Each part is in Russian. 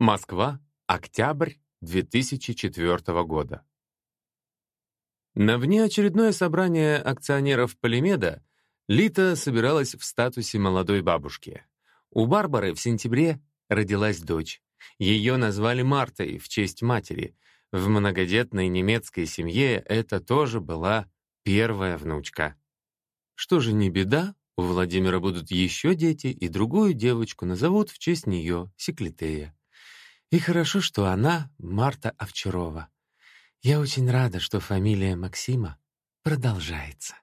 Москва, октябрь 2004 года. На внеочередное собрание акционеров Полимеда Лита собиралась в статусе молодой бабушки. У Барбары в сентябре родилась дочь. Ее назвали Мартой в честь матери. В многодетной немецкой семье это тоже была первая внучка. Что же не беда, у Владимира будут еще дети, и другую девочку назовут в честь нее, Секлитея. И хорошо, что она Марта Овчарова. Я очень рада, что фамилия Максима продолжается.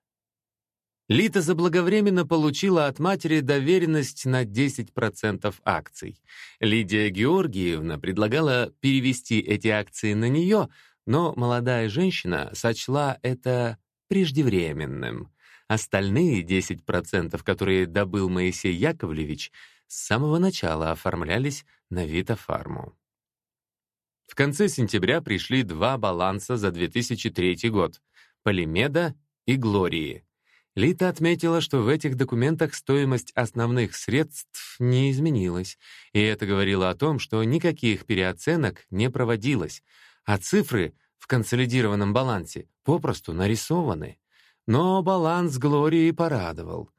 Лита заблаговременно получила от матери доверенность на 10% акций. Лидия Георгиевна предлагала перевести эти акции на нее, но молодая женщина сочла это преждевременным. Остальные 10%, которые добыл Моисей Яковлевич, с самого начала оформлялись на Витофарму. В конце сентября пришли два баланса за 2003 год — Полимеда и Глории. Лита отметила, что в этих документах стоимость основных средств не изменилась, и это говорило о том, что никаких переоценок не проводилось, а цифры в консолидированном балансе попросту нарисованы. Но баланс Глории порадовал.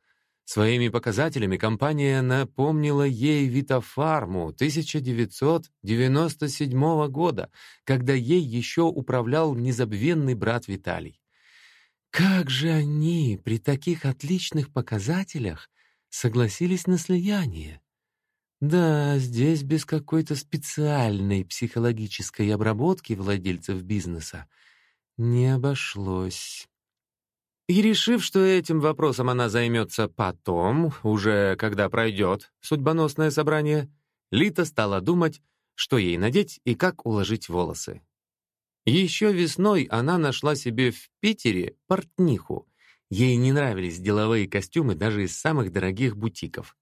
Своими показателями компания напомнила ей Витофарму 1997 года, когда ей еще управлял незабвенный брат Виталий. Как же они при таких отличных показателях согласились на слияние? Да, здесь без какой-то специальной психологической обработки владельцев бизнеса не обошлось. И решив, что этим вопросом она займется потом, уже когда пройдет судьбоносное собрание, Лита стала думать, что ей надеть и как уложить волосы. Еще весной она нашла себе в Питере портниху. Ей не нравились деловые костюмы даже из самых дорогих бутиков.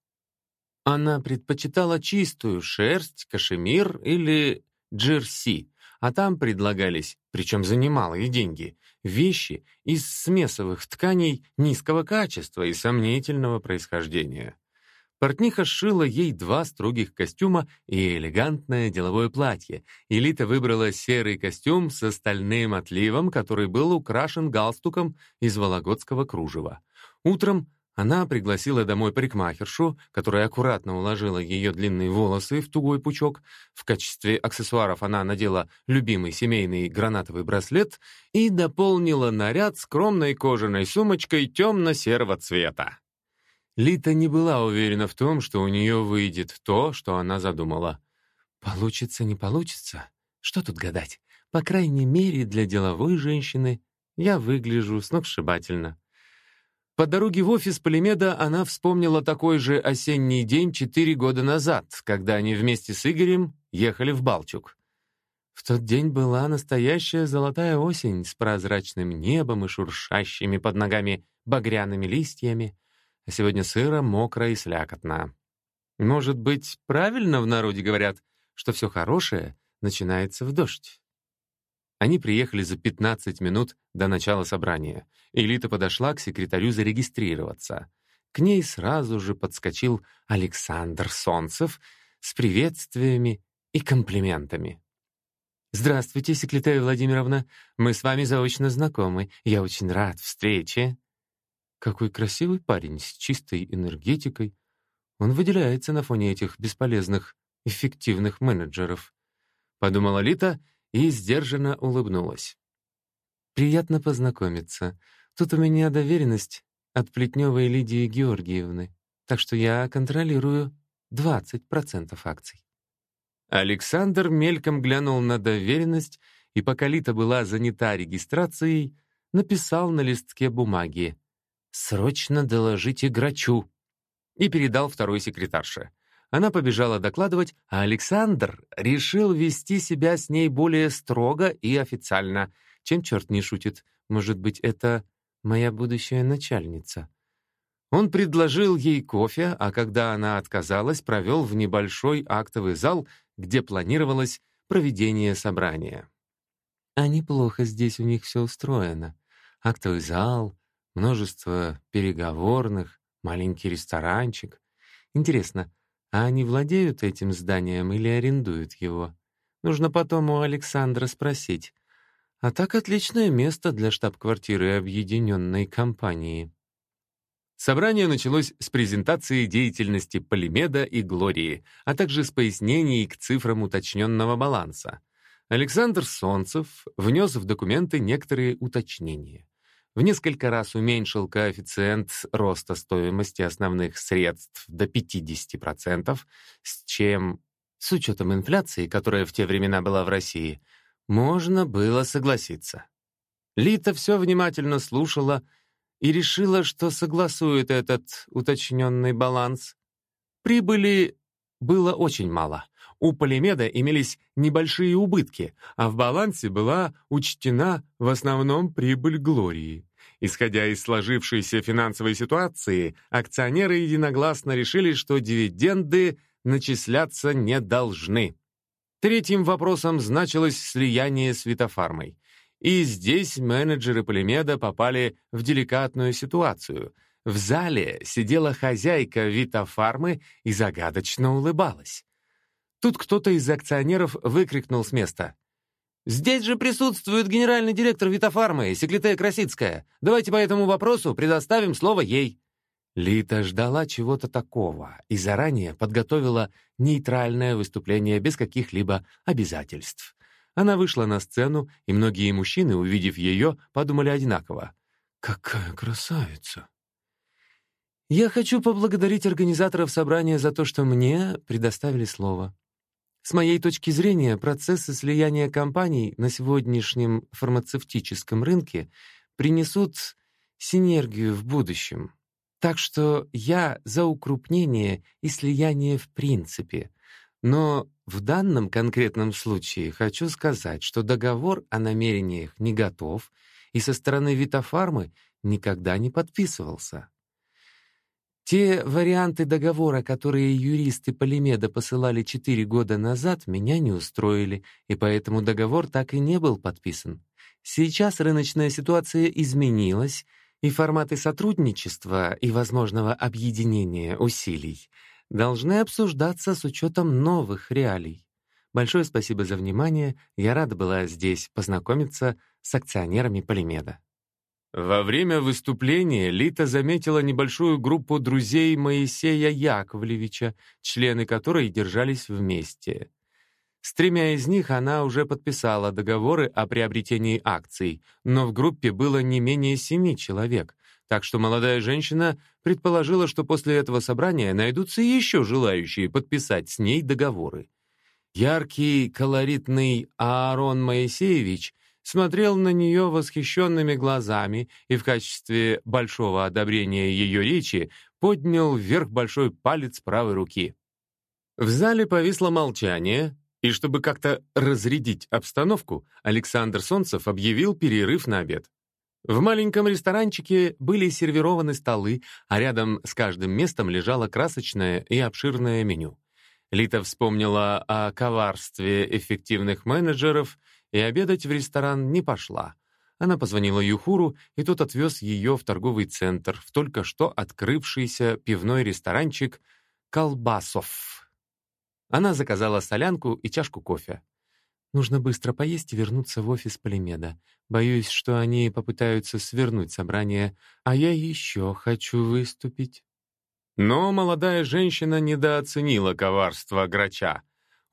Она предпочитала чистую шерсть, кашемир или джерси, а там предлагались, причем за немалые деньги, вещи из смесовых тканей низкого качества и сомнительного происхождения. Портниха сшила ей два строгих костюма и элегантное деловое платье. Элита выбрала серый костюм с остальным отливом, который был украшен галстуком из вологодского кружева. Утром она пригласила домой парикмахершу, которая аккуратно уложила ее длинные волосы в тугой пучок. В качестве аксессуаров она надела любимый семейный гранатовый браслет и дополнила наряд скромной кожаной сумочкой темно-серого цвета. Лита не была уверена в том, что у нее выйдет то, что она задумала. Получится, не получится? Что тут гадать? По крайней мере, для деловой женщины я выгляжу сногсшибательно. По дороге в офис Полимеда она вспомнила такой же осенний день четыре года назад, когда они вместе с Игорем ехали в Балчук. В тот день была настоящая золотая осень с прозрачным небом и шуршащими под ногами багряными листьями, а сегодня сыро, мокро и слякотно. Может быть, правильно в народе говорят, что все хорошее начинается в дождь? Они приехали за 15 минут до начала собрания. Элита подошла к секретарю зарегистрироваться. К ней сразу же подскочил Александр Солнцев с приветствиями и комплиментами. «Здравствуйте, секретарь Владимировна. Мы с вами заочно знакомы. Я очень рад встрече». Какой красивый парень с чистой энергетикой. Он выделяется на фоне этих бесполезных, эффективных менеджеров. Подумала Лита и сдержанно улыбнулась. «Приятно познакомиться. Тут у меня доверенность от Плетневой Лидии Георгиевны, так что я контролирую 20% акций». Александр мельком глянул на доверенность, и пока Лита была занята регистрацией, написал на листке бумаги «Срочно доложите грачу» и передал второй секретарше. Она побежала докладывать, а Александр решил вести себя с ней более строго и официально. Чем черт не шутит? Может быть, это моя будущая начальница? Он предложил ей кофе, а когда она отказалась, провел в небольшой актовый зал, где планировалось проведение собрания. А неплохо здесь у них все устроено. Актовый зал, множество переговорных, маленький ресторанчик. Интересно, а они владеют этим зданием или арендуют его? Нужно потом у Александра спросить. А так отличное место для штаб-квартиры объединенной компании. Собрание началось с презентации деятельности Полимеда и Глории, а также с пояснений к цифрам уточненного баланса. Александр Солнцев внес в документы некоторые уточнения. В несколько раз уменьшил коэффициент роста стоимости основных средств до 50%, с чем, с учетом инфляции, которая в те времена была в России, можно было согласиться. Лита все внимательно слушала и решила, что согласует этот уточненный баланс. Прибыли было очень мало. У Полимеда имелись небольшие убытки, а в балансе была учтена в основном прибыль Глории. Исходя из сложившейся финансовой ситуации, акционеры единогласно решили, что дивиденды начисляться не должны. Третьим вопросом значилось слияние с Витофармой. И здесь менеджеры Полимеда попали в деликатную ситуацию. В зале сидела хозяйка Витофармы и загадочно улыбалась. Тут кто-то из акционеров выкрикнул с места. «Здесь же присутствует генеральный директор Витофармы, Секлитея Красицкая. Давайте по этому вопросу предоставим слово ей». Лита ждала чего-то такого и заранее подготовила нейтральное выступление без каких-либо обязательств. Она вышла на сцену, и многие мужчины, увидев ее, подумали одинаково. «Какая красавица!» «Я хочу поблагодарить организаторов собрания за то, что мне предоставили слово. С моей точки зрения, процессы слияния компаний на сегодняшнем фармацевтическом рынке принесут синергию в будущем. Так что я за укрупнение и слияние в принципе. Но в данном конкретном случае хочу сказать, что договор о намерениях не готов и со стороны Витофармы никогда не подписывался. Те варианты договора, которые юристы Полимеда посылали четыре года назад, меня не устроили, и поэтому договор так и не был подписан. Сейчас рыночная ситуация изменилась, и форматы сотрудничества и возможного объединения усилий должны обсуждаться с учетом новых реалий. Большое спасибо за внимание, я рада была здесь познакомиться с акционерами Полимеда. Во время выступления Лита заметила небольшую группу друзей Моисея Яковлевича, члены которой держались вместе. С тремя из них она уже подписала договоры о приобретении акций, но в группе было не менее семи человек, так что молодая женщина предположила, что после этого собрания найдутся еще желающие подписать с ней договоры. Яркий, колоритный Аарон Моисеевич — смотрел на нее восхищенными глазами и в качестве большого одобрения ее речи поднял вверх большой палец правой руки. В зале повисло молчание, и чтобы как-то разрядить обстановку, Александр Солнцев объявил перерыв на обед. В маленьком ресторанчике были сервированы столы, а рядом с каждым местом лежало красочное и обширное меню. Лита вспомнила о коварстве эффективных менеджеров и обедать в ресторан не пошла. Она позвонила Юхуру, и тот отвез ее в торговый центр, в только что открывшийся пивной ресторанчик «Колбасов». Она заказала солянку и чашку кофе. Нужно быстро поесть и вернуться в офис Полимеда. Боюсь, что они попытаются свернуть собрание, а я еще хочу выступить. Но молодая женщина недооценила коварство грача.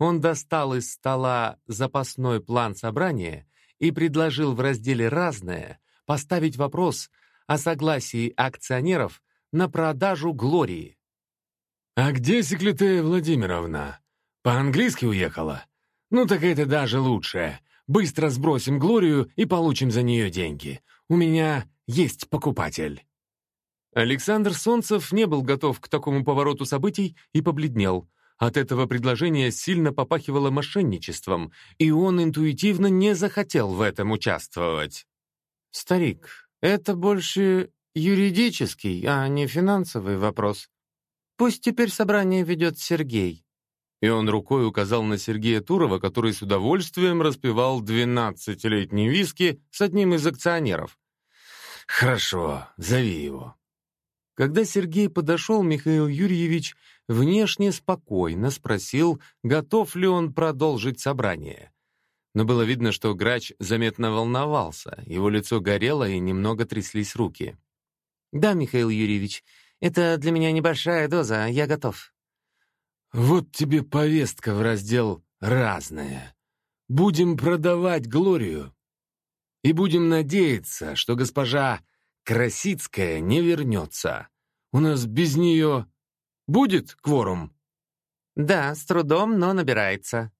Он достал из стола запасной план собрания и предложил в разделе «Разное» поставить вопрос о согласии акционеров на продажу Глории. «А где Секлитея Владимировна? По-английски уехала? Ну так это даже лучше. Быстро сбросим Глорию и получим за нее деньги. У меня есть покупатель». Александр Солнцев не был готов к такому повороту событий и побледнел — от этого предложения сильно попахивало мошенничеством, и он интуитивно не захотел в этом участвовать. «Старик, это больше юридический, а не финансовый вопрос. Пусть теперь собрание ведет Сергей». И он рукой указал на Сергея Турова, который с удовольствием распивал двенадцатилетний виски с одним из акционеров. «Хорошо, зови его». Когда Сергей подошел, Михаил Юрьевич внешне спокойно спросил, готов ли он продолжить собрание. Но было видно, что грач заметно волновался, его лицо горело и немного тряслись руки. «Да, Михаил Юрьевич, это для меня небольшая доза, я готов». «Вот тебе повестка в раздел «Разное». Будем продавать Глорию. И будем надеяться, что госпожа Красицкая не вернется. У нас без нее будет кворум?» «Да, с трудом, но набирается».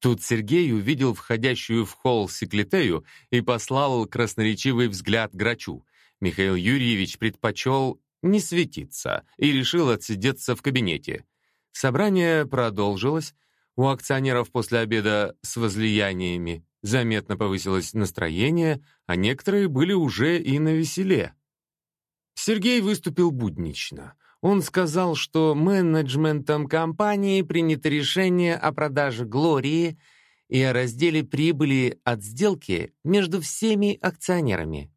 Тут Сергей увидел входящую в холл секлетею и послал красноречивый взгляд грачу. Михаил Юрьевич предпочел не светиться и решил отсидеться в кабинете. Собрание продолжилось. У акционеров после обеда с возлияниями заметно повысилось настроение, а некоторые были уже и на веселе. Сергей выступил буднично. Он сказал, что менеджментом компании принято решение о продаже «Глории» и о разделе прибыли от сделки между всеми акционерами.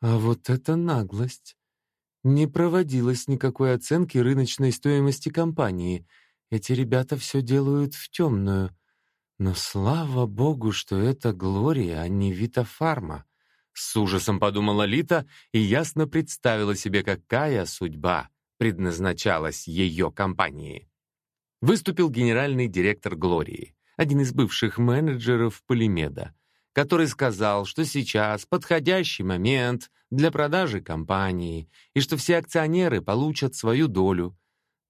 А вот это наглость. Не проводилось никакой оценки рыночной стоимости компании. Эти ребята все делают в темную. Но слава богу, что это Глория, а не Витафарма. С ужасом подумала Лита и ясно представила себе, какая судьба предназначалась ее компании. Выступил генеральный директор Глории, один из бывших менеджеров Полимеда, который сказал, что сейчас подходящий момент для продажи компании и что все акционеры получат свою долю.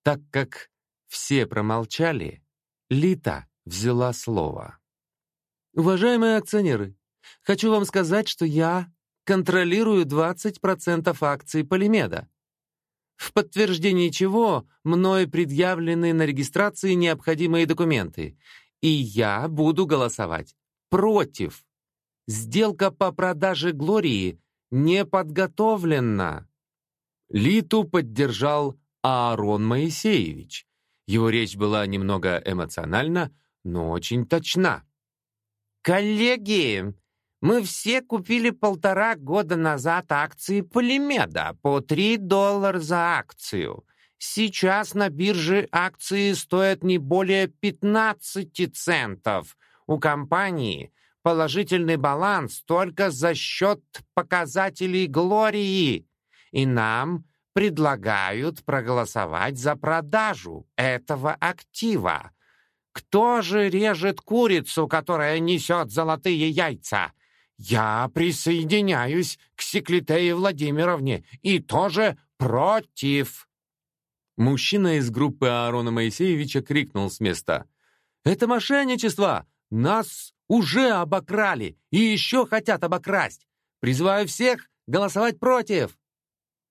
Так как все промолчали, Лита взяла слово. «Уважаемые акционеры, хочу вам сказать, что я контролирую 20% акций Полимеда, в подтверждении чего мной предъявлены на регистрации необходимые документы, и я буду голосовать против. Сделка по продаже Глории не подготовлена. Литу поддержал Аарон Моисеевич. Его речь была немного эмоциональна, но очень точна. «Коллеги, мы все купили полтора года назад акции Полимеда по 3 доллара за акцию. Сейчас на бирже акции стоят не более 15 центов. У компании положительный баланс только за счет показателей Глории. И нам предлагают проголосовать за продажу этого актива. Кто же режет курицу, которая несет золотые яйца? Я присоединяюсь к Секлитее Владимировне и тоже против. Мужчина из группы Аарона Моисеевича крикнул с места. «Это мошенничество! Нас уже обокрали и еще хотят обокрасть! Призываю всех голосовать против!»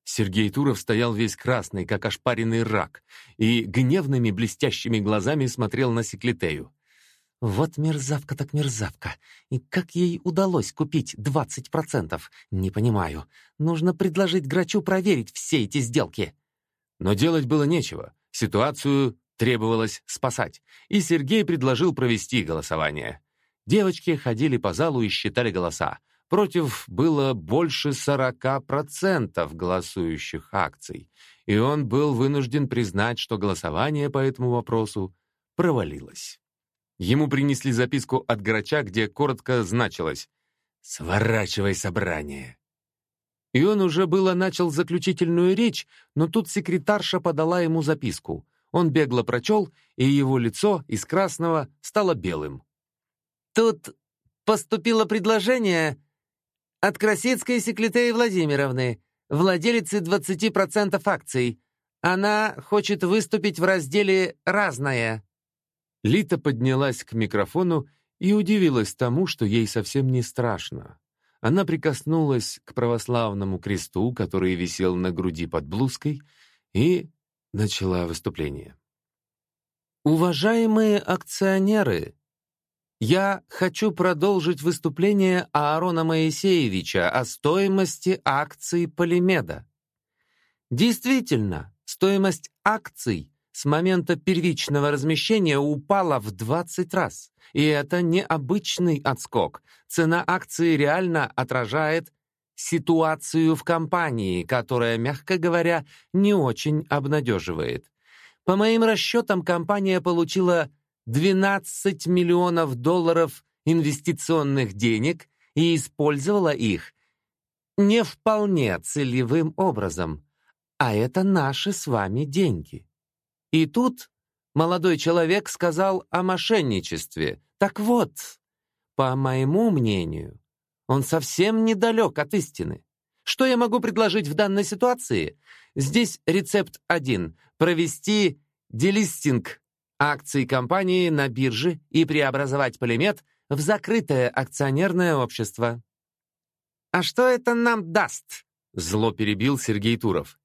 Сергей Туров стоял весь красный, как ошпаренный рак, и гневными блестящими глазами смотрел на Секлитею. «Вот мерзавка так мерзавка. И как ей удалось купить 20%? Не понимаю. Нужно предложить Грачу проверить все эти сделки». Но делать было нечего. Ситуацию требовалось спасать, и Сергей предложил провести голосование. Девочки ходили по залу и считали голоса. Против было больше 40% голосующих акций, и он был вынужден признать, что голосование по этому вопросу провалилось. Ему принесли записку от Грача, где коротко значилось «Сворачивай собрание». И он уже было начал заключительную речь, но тут секретарша подала ему записку. Он бегло прочел, и его лицо из красного стало белым. «Тут поступило предложение от Красицкой Секлитеи Владимировны, владелицы 20% акций. Она хочет выступить в разделе «Разное». Лита поднялась к микрофону и удивилась тому, что ей совсем не страшно. Она прикоснулась к православному кресту, который висел на груди под блузкой, и начала выступление. «Уважаемые акционеры!» Я хочу продолжить выступление Аарона Моисеевича о стоимости акций Полимеда. Действительно, стоимость акций с момента первичного размещения упала в 20 раз. И это не обычный отскок. Цена акции реально отражает ситуацию в компании, которая, мягко говоря, не очень обнадеживает. По моим расчетам, компания получила 12 миллионов долларов инвестиционных денег и использовала их не вполне целевым образом, а это наши с вами деньги. И тут молодой человек сказал о мошенничестве. Так вот, по моему мнению, он совсем недалек от истины. Что я могу предложить в данной ситуации? Здесь рецепт один — провести делистинг акций компании на бирже и преобразовать Полимет в закрытое акционерное общество. «А что это нам даст?» — зло перебил Сергей Туров.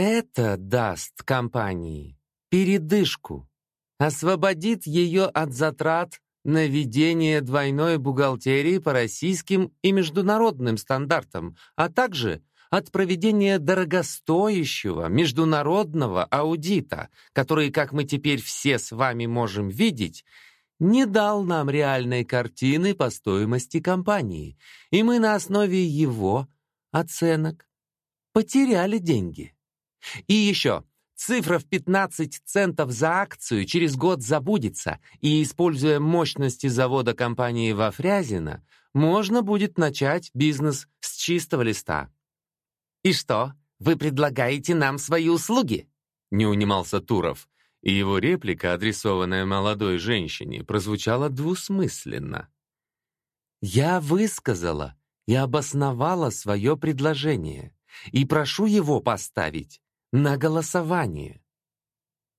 «Это даст компании передышку, освободит ее от затрат на ведение двойной бухгалтерии по российским и международным стандартам, а также от проведения дорогостоящего международного аудита, который, как мы теперь все с вами можем видеть, не дал нам реальной картины по стоимости компании, и мы на основе его оценок потеряли деньги. И еще, цифра в 15 центов за акцию через год забудется, и, используя мощности завода компании Вафрязина, можно будет начать бизнес с чистого листа. «И что, вы предлагаете нам свои услуги?» — не унимался Туров, и его реплика, адресованная молодой женщине, прозвучала двусмысленно. «Я высказала и обосновала свое предложение, и прошу его поставить на голосование».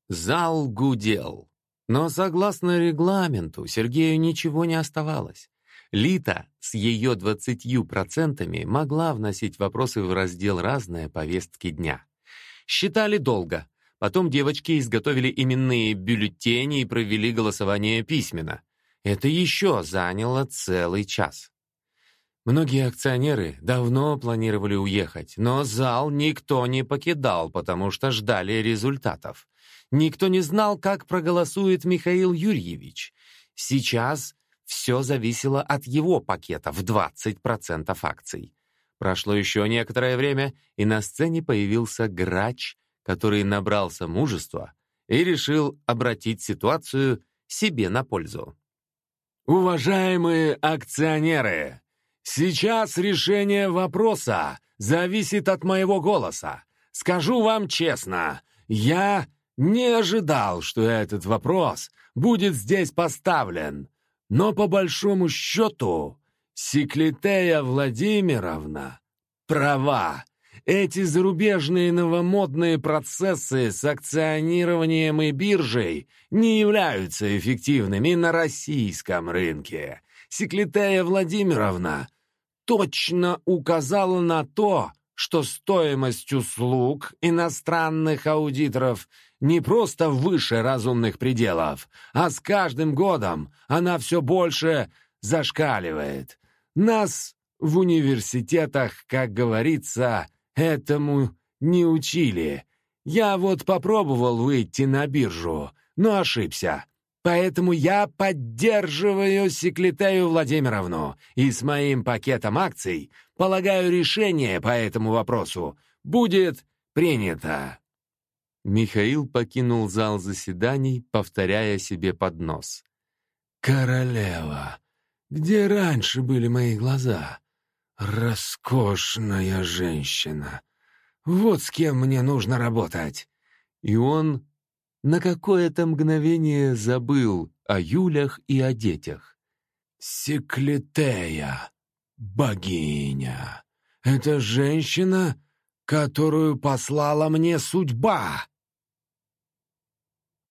Зал гудел, но, согласно регламенту, Сергею ничего не оставалось. Лита с ее двадцатью процентами могла вносить вопросы в раздел «Разные повестки дня». Считали долго. Потом девочки изготовили именные бюллетени и провели голосование письменно. Это еще заняло целый час. Многие акционеры давно планировали уехать, но зал никто не покидал, потому что ждали результатов. Никто не знал, как проголосует Михаил Юрьевич. Сейчас все зависело от его пакета в 20% акций. Прошло еще некоторое время, и на сцене появился грач, который набрался мужества и решил обратить ситуацию себе на пользу. «Уважаемые акционеры, сейчас решение вопроса зависит от моего голоса. Скажу вам честно, я не ожидал, что этот вопрос будет здесь поставлен. Но по большому счету Секлитея Владимировна права. Эти зарубежные новомодные процессы с акционированием и биржей не являются эффективными на российском рынке. Секлитея Владимировна точно указала на то, что стоимость услуг иностранных аудиторов не просто выше разумных пределов, а с каждым годом она все больше зашкаливает. Нас в университетах, как говорится, этому не учили. Я вот попробовал выйти на биржу, но ошибся. Поэтому я поддерживаю Секлитею Владимировну и с моим пакетом акций полагаю решение по этому вопросу будет принято. Михаил покинул зал заседаний, повторяя себе под нос. «Королева, где раньше были мои глаза? Роскошная женщина. Вот с кем мне нужно работать». И он на какое-то мгновение забыл о Юлях и о детях. «Секлитея, богиня, это женщина, которую послала мне судьба!»